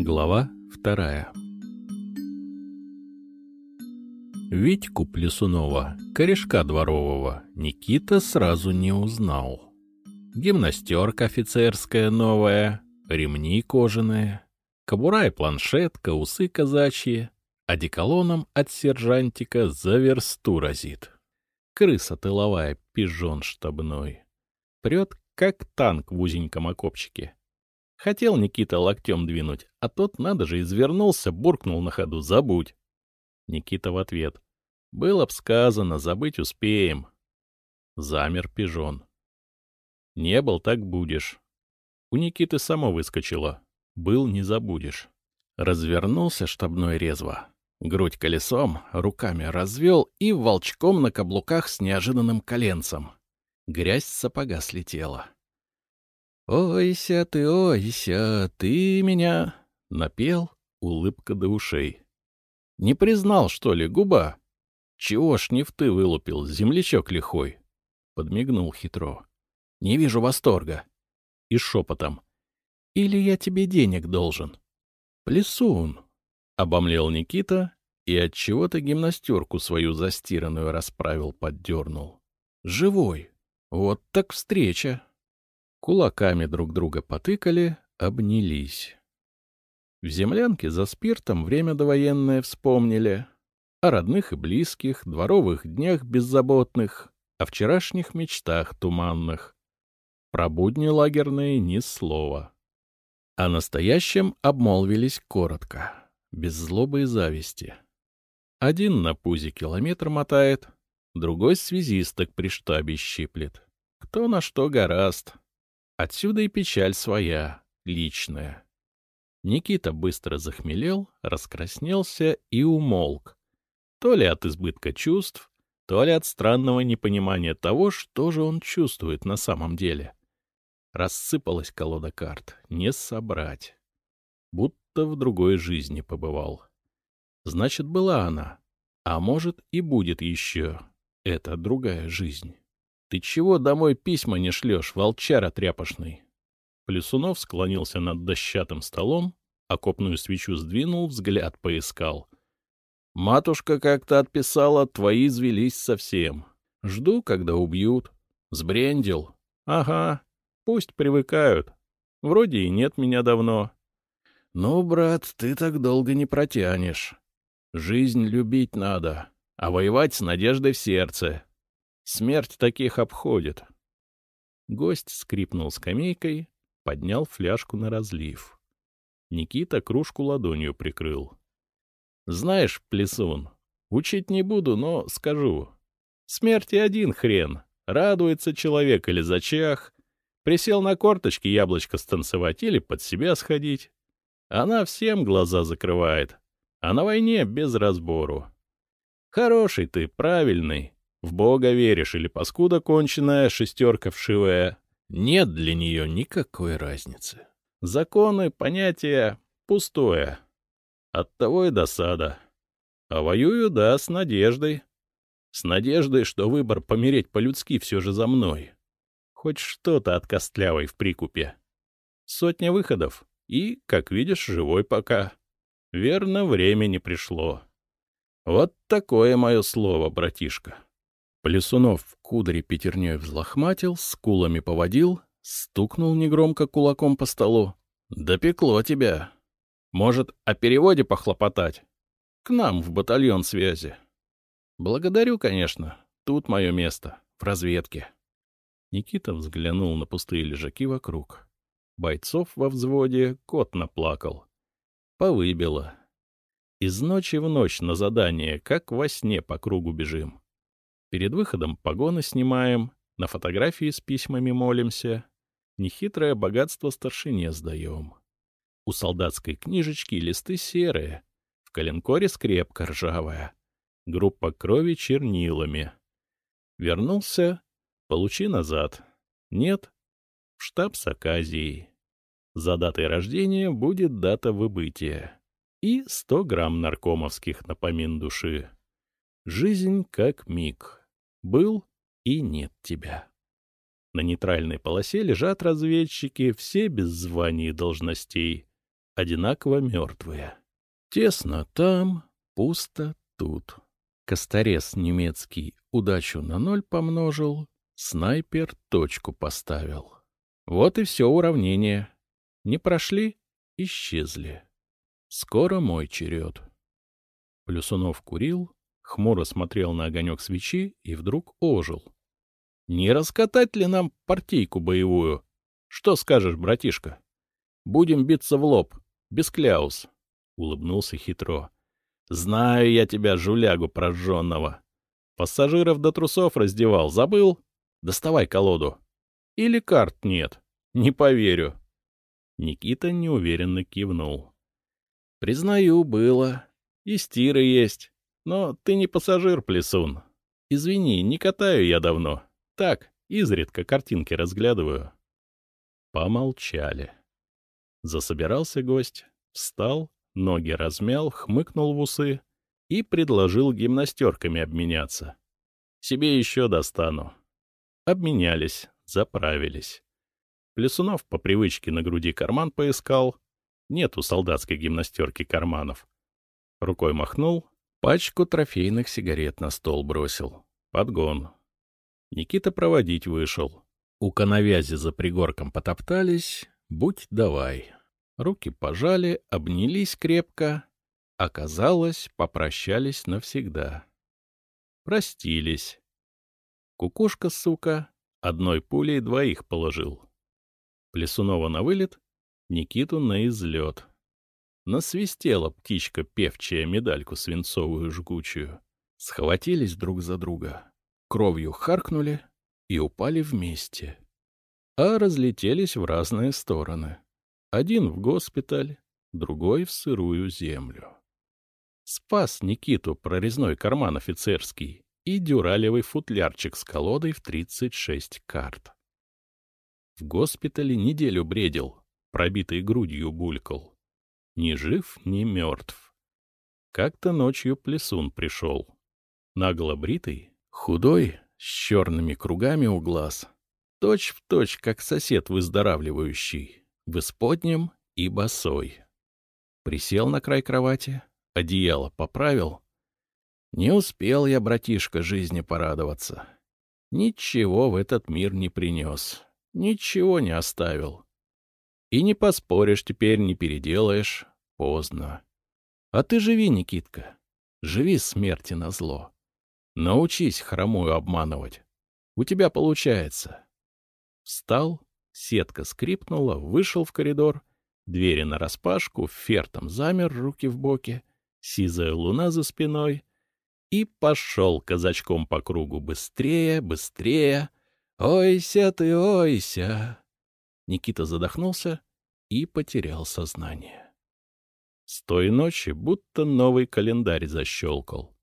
Глава вторая Витьку Плесунова, корешка дворового, Никита сразу не узнал. Гимнастерка офицерская новая, ремни кожаные, кобура и планшетка, усы казачьи, одеколоном от сержантика за версту разит. Крыса тыловая, пижон штабной. Прет, как танк в узеньком окопчике. Хотел Никита локтем двинуть, а тот, надо же, извернулся, буркнул на ходу «забудь». Никита в ответ. «Было б сказано, забыть успеем». Замер пижон. «Не был, так будешь». У Никиты само выскочило. «Был, не забудешь». Развернулся штабной резво. Грудь колесом, руками развел и волчком на каблуках с неожиданным коленцем. Грязь с сапога слетела. «Ойся ты, ойся, ты меня...» — напел, улыбка до ушей. «Не признал, что ли, губа? Чего ж не в ты вылупил, землячок лихой?» Подмигнул хитро. «Не вижу восторга». И шепотом. «Или я тебе денег должен?» «Плесун!» — обомлел Никита и от чего то гимнастерку свою застиранную расправил, поддернул. «Живой! Вот так встреча!» Кулаками друг друга потыкали, обнялись. В землянке за спиртом время довоенное вспомнили. О родных и близких, дворовых днях беззаботных, о вчерашних мечтах туманных. Про будни лагерные ни слова. О настоящем обмолвились коротко, без злобы и зависти. Один на пузе километр мотает, другой связисток при штабе щиплет. Кто на что гораст. Отсюда и печаль своя, личная. Никита быстро захмелел, раскраснелся и умолк. То ли от избытка чувств, то ли от странного непонимания того, что же он чувствует на самом деле. Рассыпалась колода карт, не собрать. Будто в другой жизни побывал. Значит, была она. А может, и будет еще. Это другая жизнь. Ты чего домой письма не шлешь, волчара тряпошный? Плесунов склонился над дощатым столом, окопную свечу сдвинул, взгляд поискал. Матушка как-то отписала, твои извелись совсем. Жду, когда убьют. Сбрендил. Ага, пусть привыкают. Вроде и нет меня давно. Ну, брат, ты так долго не протянешь. Жизнь любить надо, а воевать с надеждой в сердце. Смерть таких обходит. Гость скрипнул скамейкой, поднял фляжку на разлив. Никита кружку ладонью прикрыл. — Знаешь, Плесун, учить не буду, но скажу. Смерти один хрен. Радуется человек или зачах. Присел на корточки яблочко станцевать или под себя сходить. Она всем глаза закрывает, а на войне без разбору. Хороший ты, правильный, в Бога веришь или паскуда конченая, шестерка вшивая. Нет для нее никакой разницы. Законы, понятия — пустое. Оттого и досада. А воюю, да, с надеждой. С надеждой, что выбор помереть по-людски все же за мной. Хоть что-то от костлявой в прикупе. Сотня выходов. И, как видишь, живой пока. Верно, время не пришло. Вот такое мое слово, братишка. Плесунов кудри пятерней взлохматил, скулами поводил, стукнул негромко кулаком по столу. «Допекло тебя. Может, о переводе похлопотать? К нам в батальон связи. Благодарю, конечно. Тут мое место, в разведке». Никита взглянул на пустые лежаки вокруг. Бойцов во взводе кот наплакал. Повыбило. Из ночи в ночь на задание, как во сне по кругу бежим. Перед выходом погоны снимаем, на фотографии с письмами молимся, нехитрое богатство старшине сдаем. У солдатской книжечки листы серые, в коленкоре скрепка ржавая, группа крови чернилами. Вернулся, получи назад. Нет, в штаб с оказией. За датой рождения будет дата выбытия. И сто грамм наркомовских напомин души. Жизнь как миг. Был и нет тебя. На нейтральной полосе лежат разведчики, все без званий и должностей. одинаково мертвые. Тесно там, пусто тут. Косторез немецкий удачу на ноль помножил, снайпер точку поставил. Вот и все уравнение. Не прошли — исчезли. Скоро мой черед. Плюсунов курил, хмуро смотрел на огонек свечи и вдруг ожил. — Не раскатать ли нам партийку боевую? Что скажешь, братишка? Будем биться в лоб, без кляус, — улыбнулся хитро. — Знаю я тебя, жулягу прожженного. Пассажиров до трусов раздевал, забыл? Доставай колоду. Или карт нет? Не поверю. Никита неуверенно кивнул. Признаю, было. И стиры есть. Но ты не пассажир, Плесун. Извини, не катаю я давно. Так, изредка картинки разглядываю. Помолчали. Засобирался гость, встал, ноги размял, хмыкнул в усы и предложил гимнастерками обменяться. Себе еще достану. Обменялись, заправились. Плесунов по привычке на груди карман поискал. Нет у солдатской гимнастерки карманов. Рукой махнул, пачку трофейных сигарет на стол бросил. Подгон. Никита проводить вышел. У коновязи за пригорком потоптались. Будь давай. Руки пожали, обнялись крепко. Оказалось, попрощались навсегда. Простились. Кукушка, сука, одной пулей двоих положил. Плесунова на вылет, Никиту на излет. Насвистела птичка певчая медальку свинцовую жгучую. Схватились друг за друга, кровью харкнули и упали вместе. А разлетелись в разные стороны. Один в госпиталь, другой в сырую землю. Спас Никиту прорезной карман офицерский и дюралевый футлярчик с колодой в 36 карт. В госпитале неделю бредил, пробитой грудью булькал. Ни жив, ни мертв. Как-то ночью плесун пришел. Нагло бритый, худой, с черными кругами у глаз. Точь в точь, как сосед выздоравливающий, в исподнем и босой. Присел на край кровати, одеяло поправил — не успел я, братишка, жизни порадоваться. Ничего в этот мир не принес, ничего не оставил. И не поспоришь теперь, не переделаешь. Поздно. А ты живи, Никитка. Живи смерти на зло. Научись хромую обманывать. У тебя получается. Встал, сетка скрипнула, вышел в коридор, двери нараспашку, фертом замер, руки в боки, сизая луна за спиной — и пошел казачком по кругу быстрее, быстрее. «Ойся ты, ойся!» Никита задохнулся и потерял сознание. С той ночи будто новый календарь защелкал.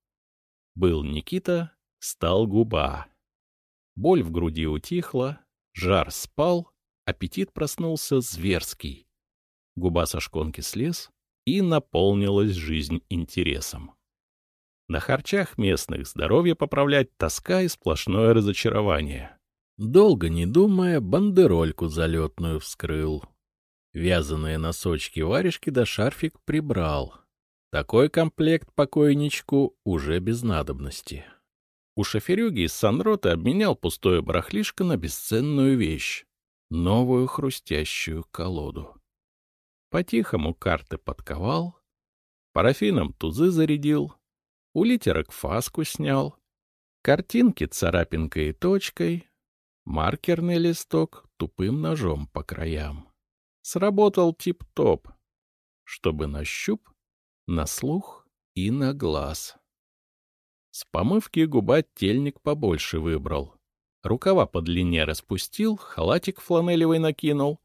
Был Никита, стал губа. Боль в груди утихла, жар спал, аппетит проснулся зверский. Губа со шконки слез, и наполнилась жизнь интересом. На харчах местных здоровье поправлять тоска и сплошное разочарование. Долго не думая, бандерольку залетную вскрыл. Вязаные носочки-варежки да шарфик прибрал. Такой комплект покойничку уже без надобности. У шоферюги из Санрота обменял пустое барахлишко на бесценную вещь — новую хрустящую колоду. По-тихому карты подковал, парафином тузы зарядил, у литерок фаску снял, картинки царапинкой и точкой, маркерный листок тупым ножом по краям. Сработал тип-топ, чтобы на щуп, на слух и на глаз. С помывки губа тельник побольше выбрал. Рукава по длине распустил, халатик фланелевый накинул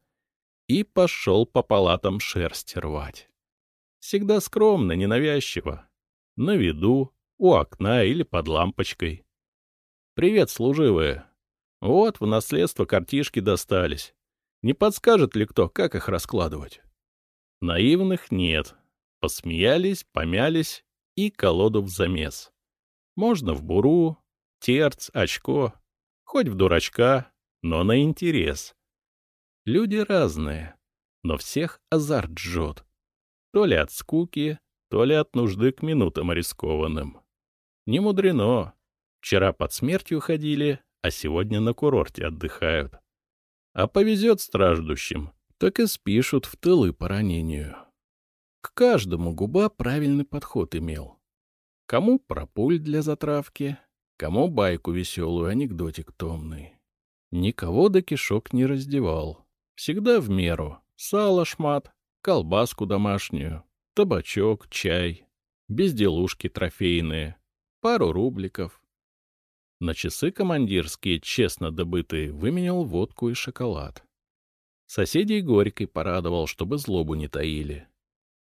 и пошел по палатам шерсть рвать. Всегда скромно, ненавязчиво на виду, у окна или под лампочкой. «Привет, служивые. Вот в наследство картишки достались. Не подскажет ли кто, как их раскладывать?» Наивных нет. Посмеялись, помялись и колоду в замес. Можно в буру, терц, очко, хоть в дурачка, но на интерес. Люди разные, но всех азарт жжет. То ли от скуки, то ли от нужды к минутам рискованным. Не мудрено. Вчера под смертью ходили, а сегодня на курорте отдыхают. А повезет страждущим, так и спишут в тылы по ранению. К каждому губа правильный подход имел. Кому пропуль для затравки, кому байку веселую, анекдотик томный. Никого до кишок не раздевал. Всегда в меру. Сало шмат, колбаску домашнюю, табачок, чай, безделушки трофейные, пару рубликов. На часы командирские, честно добытые, выменял водку и шоколад. Соседей горькой порадовал, чтобы злобу не таили.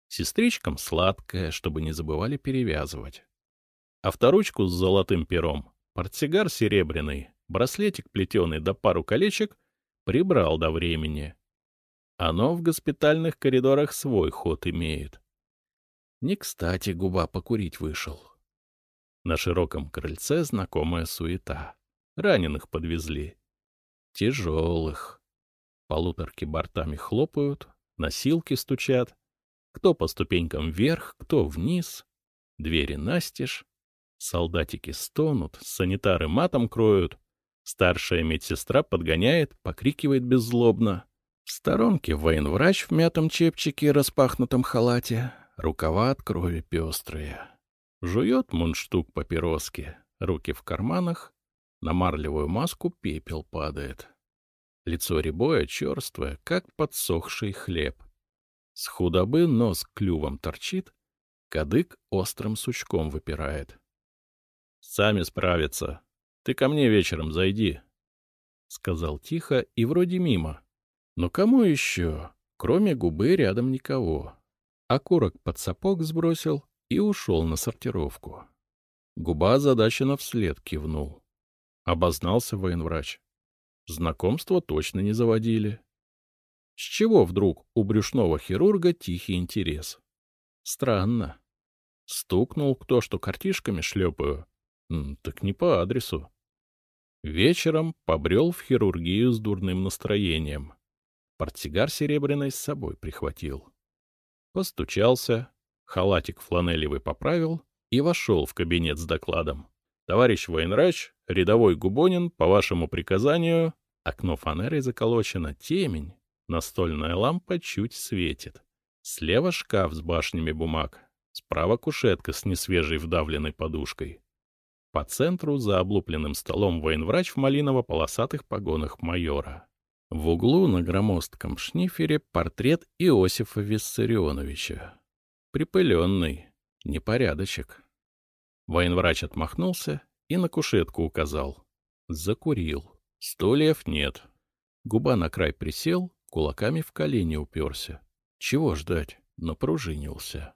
Сестричкам сладкое, чтобы не забывали перевязывать. Авторучку с золотым пером, портсигар серебряный, браслетик плетеный да пару колечек прибрал до времени. Оно в госпитальных коридорах свой ход имеет. Не кстати губа покурить вышел. На широком крыльце знакомая суета. Раненых подвезли. Тяжелых. Полуторки бортами хлопают, носилки стучат. Кто по ступенькам вверх, кто вниз. Двери настежь. Солдатики стонут, санитары матом кроют. Старшая медсестра подгоняет, покрикивает беззлобно. В сторонке военврач в мятом чепчике и распахнутом халате, рукава от крови пестрые. Жует мундштук папироски, руки в карманах, на марлевую маску пепел падает. Лицо рябое, черствое, как подсохший хлеб. С худобы нос клювом торчит, кадык острым сучком выпирает. — Сами справятся. Ты ко мне вечером зайди, — сказал тихо и вроде мимо. Но кому еще? Кроме губы рядом никого. Окурок под сапог сбросил и ушел на сортировку. Губа озадаченно вслед кивнул. Обознался военврач. Знакомство точно не заводили. С чего вдруг у брюшного хирурга тихий интерес? Странно. Стукнул кто, что картишками шлепаю. Так не по адресу. Вечером побрел в хирургию с дурным настроением. Портсигар серебряный с собой прихватил. Постучался, халатик фланелевый поправил и вошел в кабинет с докладом. «Товарищ военврач, рядовой Губонин, по вашему приказанию...» Окно фанерой заколочено, темень, настольная лампа чуть светит. Слева шкаф с башнями бумаг, справа кушетка с несвежей вдавленной подушкой. По центру за облупленным столом военврач в малиново-полосатых погонах майора. В углу на громоздком шнифере портрет Иосифа Виссарионовича. Припыленный, непорядочек. Военврач отмахнулся и на кушетку указал. Закурил. Стульев нет. Губа на край присел, кулаками в колени уперся. Чего ждать? Напружинился.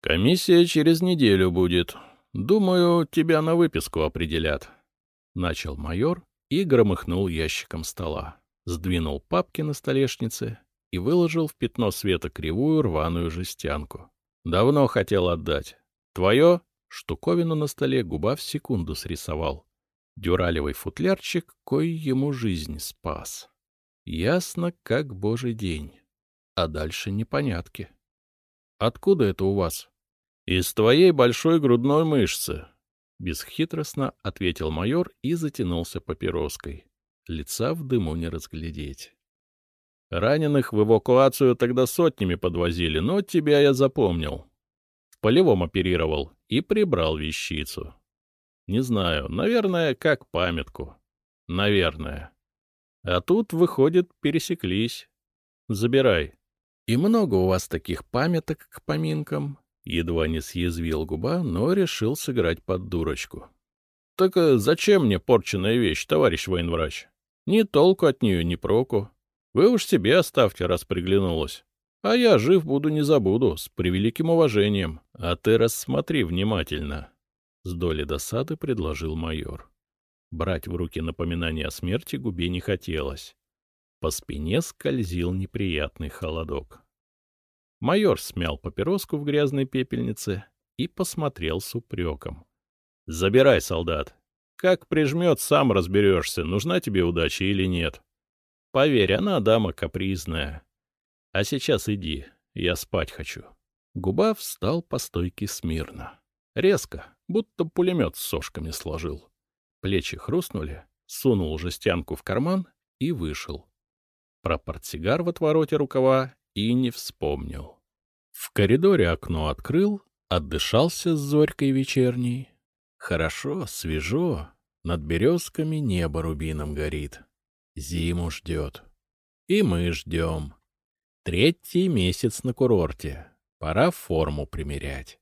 «Комиссия через неделю будет. Думаю, тебя на выписку определят», — начал майор и громыхнул ящиком стола сдвинул папки на столешнице и выложил в пятно света кривую рваную жестянку. Давно хотел отдать. Твое? Штуковину на столе губа в секунду срисовал. Дюралевый футлярчик, кой ему жизнь спас. Ясно, как божий день. А дальше непонятки. Откуда это у вас? Из твоей большой грудной мышцы. Бесхитростно ответил майор и затянулся папироской. Лица в дыму не разглядеть. Раненых в эвакуацию тогда сотнями подвозили, но тебя я запомнил. В полевом оперировал и прибрал вещицу. Не знаю, наверное, как памятку. Наверное. А тут, выходит, пересеклись. Забирай. И много у вас таких памяток к поминкам? Едва не съязвил губа, но решил сыграть под дурочку. — Так э, зачем мне порченная вещь, товарищ военврач? Ни толку от нее, ни проку. Вы уж себе оставьте, раз приглянулась. А я жив буду, не забуду, с превеликим уважением. А ты рассмотри внимательно. С доли досады предложил майор. Брать в руки напоминание о смерти губе не хотелось. По спине скользил неприятный холодок. Майор смял папироску в грязной пепельнице и посмотрел с упреком. — Забирай, солдат, как прижмет, сам разберешься, нужна тебе удача или нет. Поверь, она дама капризная. А сейчас иди, я спать хочу. Губа встал по стойке смирно. Резко, будто пулемет с сошками сложил. Плечи хрустнули, сунул жестянку в карман и вышел. Про портсигар в отвороте рукава и не вспомнил. В коридоре окно открыл, отдышался с зорькой вечерней. Хорошо, свежо, над березками небо рубином горит. Зиму ждет. И мы ждем. Третий месяц на курорте. Пора форму примерять.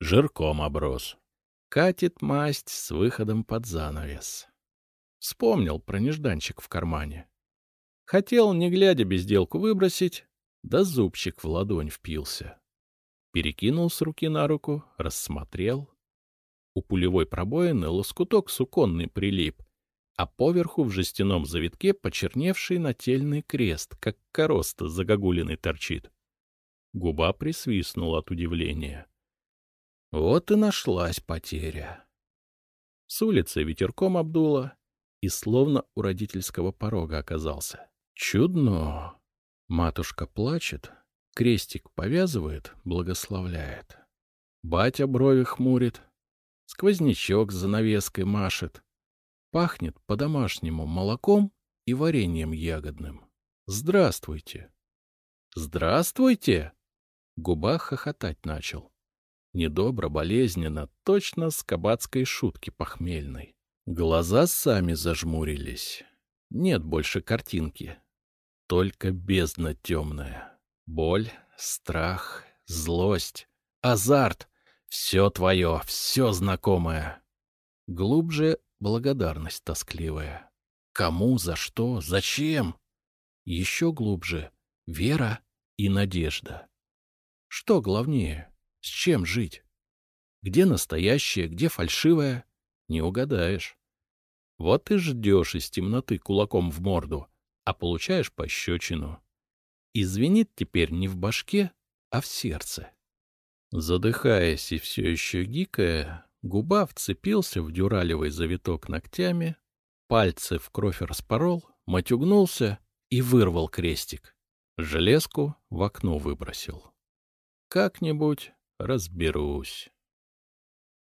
Жирком оброс. Катит масть с выходом под занавес. Вспомнил про нежданчик в кармане. Хотел, не глядя, безделку выбросить, да зубчик в ладонь впился. Перекинул с руки на руку, рассмотрел. У пулевой пробоины лоскуток суконный прилип, а поверху в жестяном завитке почерневший нательный крест, как короста загогулиной торчит. Губа присвистнула от удивления. Вот и нашлась потеря. С улицы ветерком обдуло, и словно у родительского порога оказался. Чудно. Матушка плачет, крестик повязывает, благословляет. Батя брови хмурит, сквознячок с занавеской машет. Пахнет по-домашнему молоком и вареньем ягодным. Здравствуйте. Здравствуйте! Губа хохотать начал. Недобро, болезненно, точно с кабацкой шутки похмельной. Глаза сами зажмурились. Нет больше картинки. Только бездна темная. Боль, страх, злость, азарт. Все твое, все знакомое. Глубже благодарность тоскливая. Кому, за что, зачем? Еще глубже вера и надежда. Что главнее, с чем жить? Где настоящее, где фальшивое? Не угадаешь. Вот и ждешь из темноты кулаком в морду, а получаешь пощечину. И звенит теперь не в башке, а в сердце. Задыхаясь и все еще гикая, губа вцепился в дюралевый завиток ногтями, пальцы в кровь распорол, матюгнулся и вырвал крестик. Железку в окно выбросил. Как-нибудь разберусь.